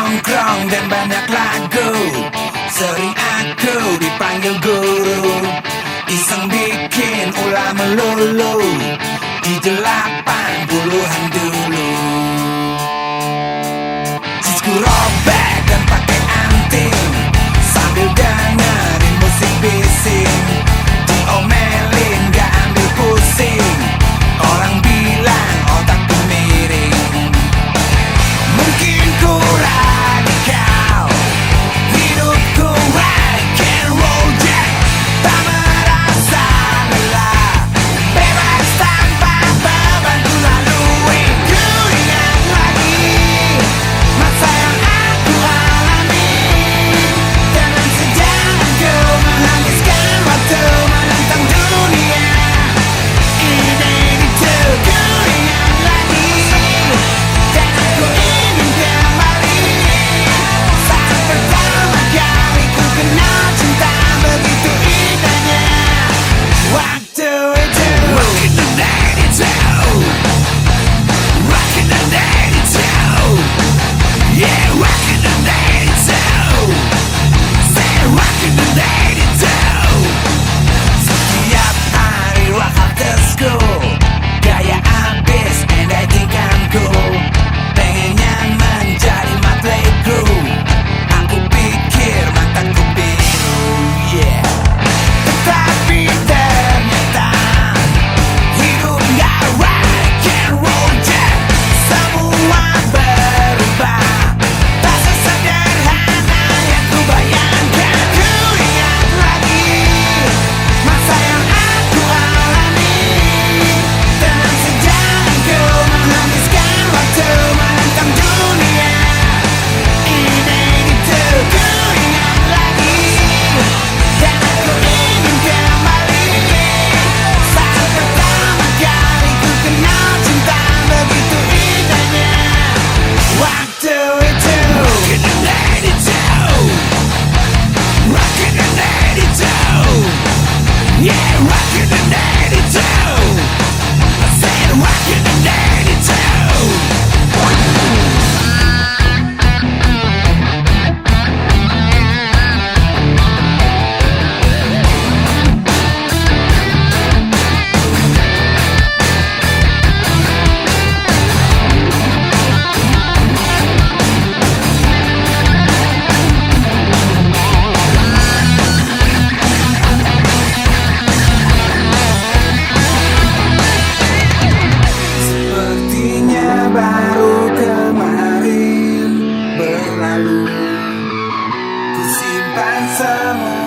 nongkrong dan banyak lagu. Sering aku dipanggil guru. Iseng bikin ulah melulu. Di delapan puluhan dulu. silence